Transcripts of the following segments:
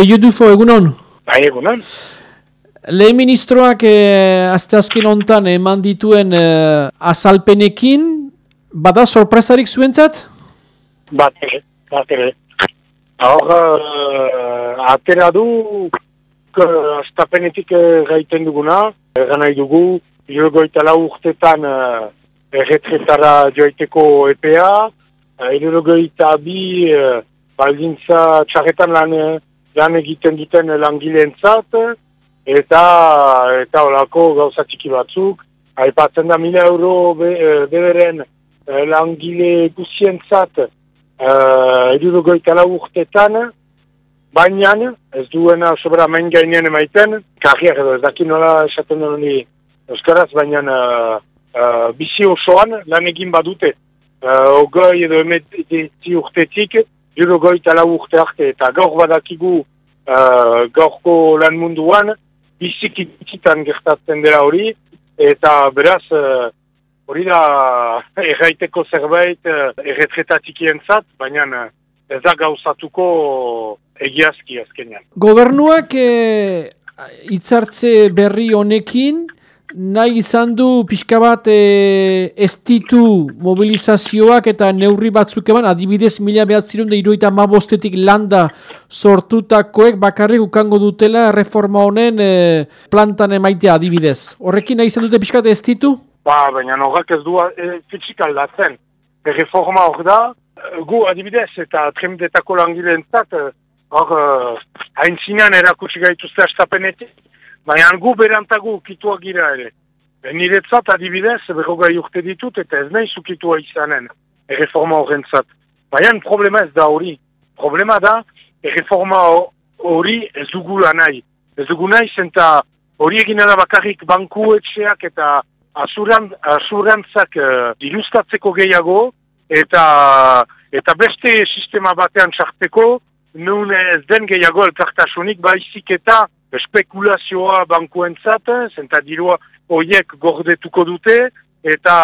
Peio dufo, egunon? Bai, egunon. Lehen ministroak eh, azte azken ontan eman dituen eh, azalpenekin, bada sorpresarik zuentzat? Bat ere, bat ere. Hor, uh, atera du, aztapenetik uh, gaiten duguna, egan nahi dugu, irurogoita lau urtetan uh, erretretara joaiteko EPA, uh, irurogoita bi uh, baldintza txarretan lan, lan egiten duten langileentzat, eta eta olako gauza txiki batzuk, aipatzen da mila euro be, bederen langile guzientzat, uh, edurogoita lau urtetan, baina ez duena sobera main gainean emaiten, karriak edo ez daki nola esaten ni euskaraz, baina uh, uh, bizi osoan lan egin badute. Uh, ogoi edo emetzi urtetik, edurogoita lau urte arte, eta gaur badakigu uh, gaurko lan munduan, bizik ikitan gertatzen dela hori, eta beraz, uh, hori da erraiteko zerbait eh, erretretatik entzat, baina ez da gauzatuko egiazki azkenean. Gobernuak e, itzartze berri honekin, nahi izan du pixka bat e, ez ditu mobilizazioak eta neurri batzuk eban, adibidez mila behatzerun da iruita ma bostetik landa sortutakoek bakarrik ukango dutela reforma honen e, plantan emaitea adibidez. Horrekin nahi izan dute pixka bat ez ditu? Ba, baina horrek ez du e, fitxik aldatzen. Reforma hor da, e, gu adibidez eta tremdetako langileen zat, e, hor hain zinean erakutsi gaituzte astapenetik, baina gu berantagu kitua gira ere. Niretzat adibidez, berro gai urte ditut eta ez nahi zukitua izanen, reforma horren zat. Baina problema ez da hori. Problema da, reforma hori ez dugula nahi. Ez dugu nahi zenta hori egin da bakarrik banku etxeak eta asuran, asurantzak uh, gehiago eta eta beste sistema batean txarteko nun ez den gehiago elkartasunik baizik eta spekulazioa bankuentzat, zenta dirua oiek gordetuko dute eta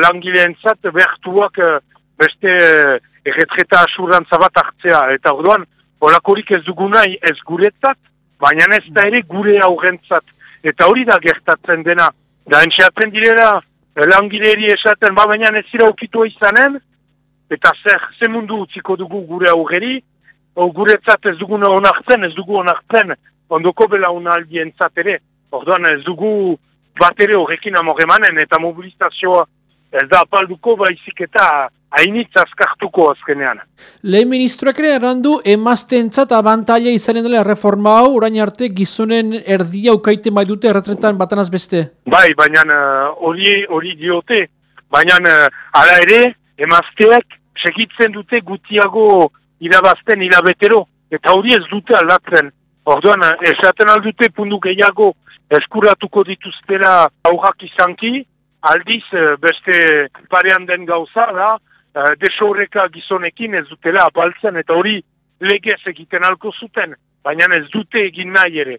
langileentzat behartuak uh, beste uh, erretreta asurantza bat hartzea. Eta orduan, olakorik ez dugunai ez guretzat, baina ez da ere gure aurrentzat. Eta hori da gertatzen dena. Da entxeatzen direla, langileri esaten, ba baina ez zira ukitua izanen, eta zer, ze mundu utziko dugu gure aurreri, guretzat ez dugu onartzen, ez dugu onartzen, ondoko bela unaldien ere. Orduan ez dugu bat ere horrekin amoremanen eta mobilizazioa ez da apalduko baizik eta hainitz azkartuko azkenean. Lehen ministroak ere errandu emaztentzat abantaila izanen dela reforma hau, orain arte gizonen erdia ukaite bai dute erretretan batanaz beste? Bai, baina uh, hori hori diote, baina uh, ala ere emazteak segitzen dute gutiago irabazten irabetero, eta hori ez dute aldatzen. Orduan, esaten aldute pundu gehiago eskuratuko dituztera aurrak izanki, aldiz beste parean den gauza da, uh, desorreka gizonekin ez dutela apaltzen eta hori legez egiten alko zuten, baina ez dute egin nahi ere.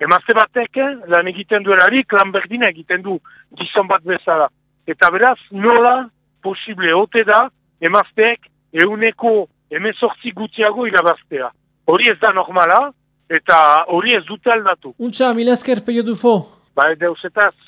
Emazte batek, eh, lan egiten duelarik, lan berdina egiten du gizon bat bezala. Eta beraz, nola posible ote da, emazteek euneko emezortzi gutiago irabaztea. Hori ez da normala, eta hori ez dute aldatu. Untxa, mila esker peio dufo. Ba, deusetaz.